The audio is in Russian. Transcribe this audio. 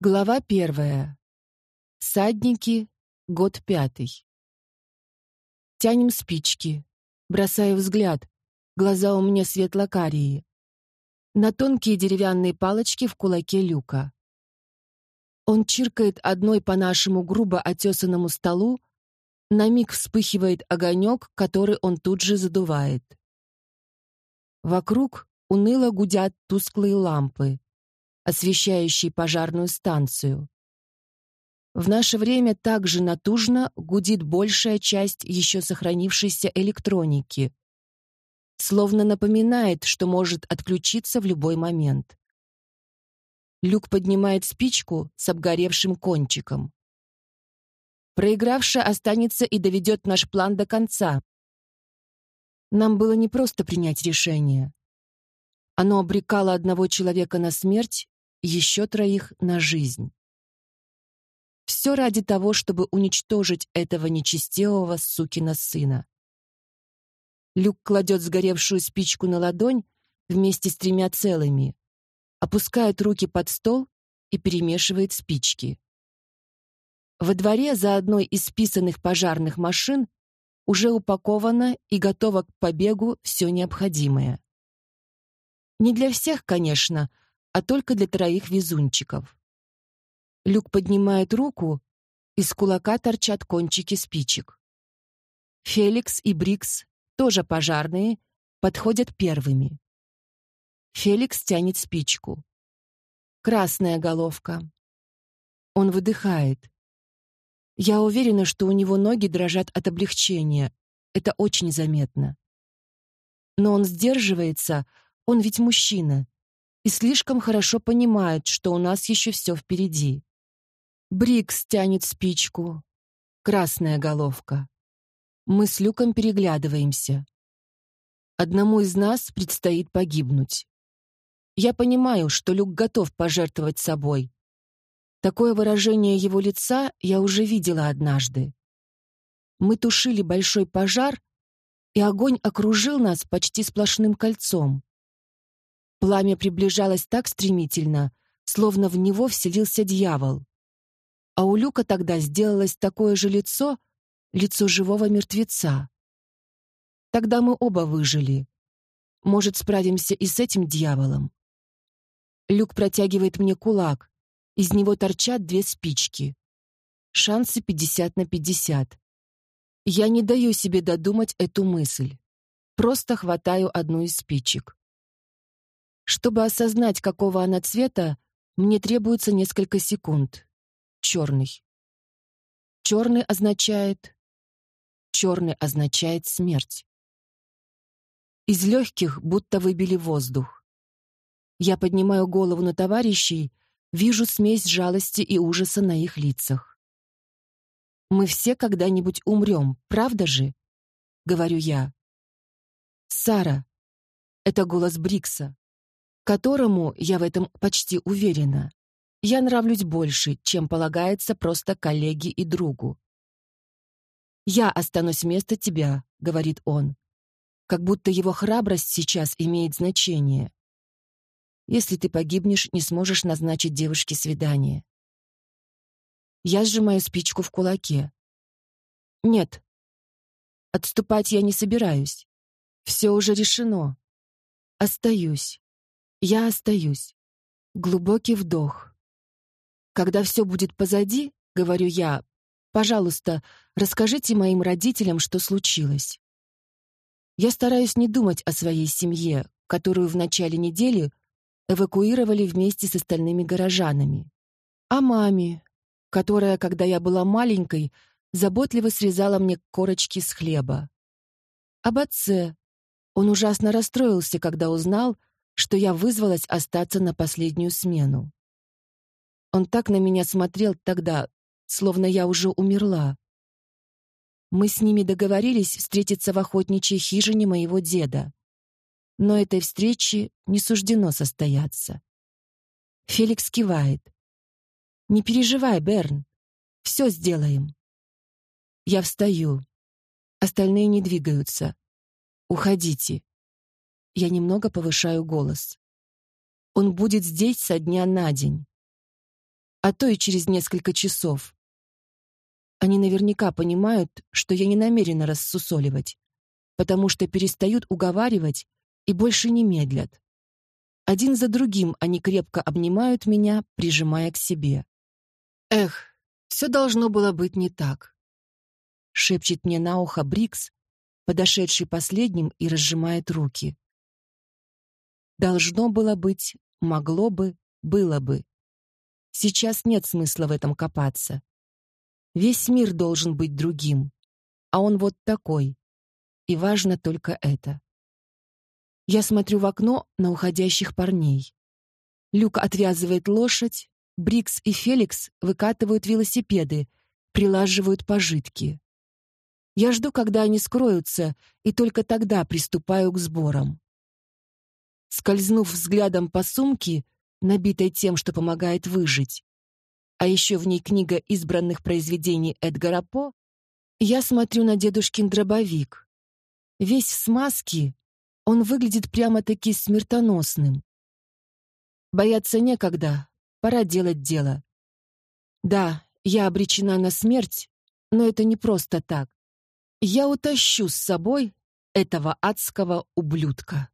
Глава первая. Садники. Год пятый. Тянем спички. Бросаю взгляд. Глаза у меня светло-карие. На тонкие деревянные палочки в кулаке люка. Он чиркает одной по нашему грубо отесанному столу, на миг вспыхивает огонек, который он тут же задувает. Вокруг уныло гудят тусклые лампы освещающий пожарную станцию. В наше время также натужно гудит большая часть еще сохранившейся электроники, словно напоминает, что может отключиться в любой момент. Люк поднимает спичку с обгоревшим кончиком. Проигравший останется и доведет наш план до конца. Нам было не просто принять решение. Оно обрекало одного человека на смерть еще троих на жизнь. Все ради того, чтобы уничтожить этого нечестивого сукина сына. Люк кладет сгоревшую спичку на ладонь вместе с тремя целыми, опускает руки под стол и перемешивает спички. Во дворе за одной из списанных пожарных машин уже упаковано и готово к побегу все необходимое. Не для всех, конечно, а только для троих везунчиков. Люк поднимает руку, из кулака торчат кончики спичек. Феликс и Брикс, тоже пожарные, подходят первыми. Феликс тянет спичку. Красная головка. Он выдыхает. Я уверена, что у него ноги дрожат от облегчения. Это очень заметно. Но он сдерживается, он ведь мужчина, и слишком хорошо понимают, что у нас еще все впереди. Брикс тянет спичку. Красная головка. Мы с Люком переглядываемся. Одному из нас предстоит погибнуть. Я понимаю, что Люк готов пожертвовать собой. Такое выражение его лица я уже видела однажды. Мы тушили большой пожар, и огонь окружил нас почти сплошным кольцом. Пламя приближалось так стремительно, словно в него вселился дьявол. А у Люка тогда сделалось такое же лицо, лицо живого мертвеца. Тогда мы оба выжили. Может, справимся и с этим дьяволом? Люк протягивает мне кулак. Из него торчат две спички. Шансы 50 на 50. Я не даю себе додумать эту мысль. Просто хватаю одну из спичек. Чтобы осознать, какого она цвета, мне требуется несколько секунд. Черный. Черный означает... Черный означает смерть. Из легких будто выбили воздух. Я поднимаю голову на товарищей, вижу смесь жалости и ужаса на их лицах. «Мы все когда-нибудь умрем, правда же?» — говорю я. «Сара!» — это голос Брикса которому, я в этом почти уверена, я нравлюсь больше, чем полагается просто коллеге и другу. «Я останусь вместо тебя», — говорит он, как будто его храбрость сейчас имеет значение. Если ты погибнешь, не сможешь назначить девушке свидание. Я сжимаю спичку в кулаке. Нет. Отступать я не собираюсь. Все уже решено. Остаюсь. Я остаюсь. Глубокий вдох. Когда все будет позади, говорю я, пожалуйста, расскажите моим родителям, что случилось. Я стараюсь не думать о своей семье, которую в начале недели эвакуировали вместе с остальными горожанами. О маме, которая, когда я была маленькой, заботливо срезала мне корочки с хлеба. Об отце. Он ужасно расстроился, когда узнал, что я вызвалась остаться на последнюю смену. Он так на меня смотрел тогда, словно я уже умерла. Мы с ними договорились встретиться в охотничьей хижине моего деда. Но этой встречи не суждено состояться. Феликс кивает. «Не переживай, Берн. Все сделаем». Я встаю. Остальные не двигаются. «Уходите». Я немного повышаю голос. Он будет здесь со дня на день. а то и через несколько часов. Они наверняка понимают, что я не намерена рассусоливать, потому что перестают уговаривать и больше не медлят. Один за другим они крепко обнимают меня, прижимая к себе. Эх, все должно было быть не так. Шепчет мне на ухо Брикс, подошедший последним и разжимает руки. Должно было быть, могло бы, было бы. Сейчас нет смысла в этом копаться. Весь мир должен быть другим, а он вот такой. И важно только это. Я смотрю в окно на уходящих парней. Люк отвязывает лошадь, Брикс и Феликс выкатывают велосипеды, прилаживают пожитки. Я жду, когда они скроются, и только тогда приступаю к сборам. Скользнув взглядом по сумке, набитой тем, что помогает выжить, а еще в ней книга избранных произведений Эдгара По, я смотрю на дедушкин дробовик. Весь в смазке, он выглядит прямо-таки смертоносным. Бояться некогда, пора делать дело. Да, я обречена на смерть, но это не просто так. Я утащу с собой этого адского ублюдка.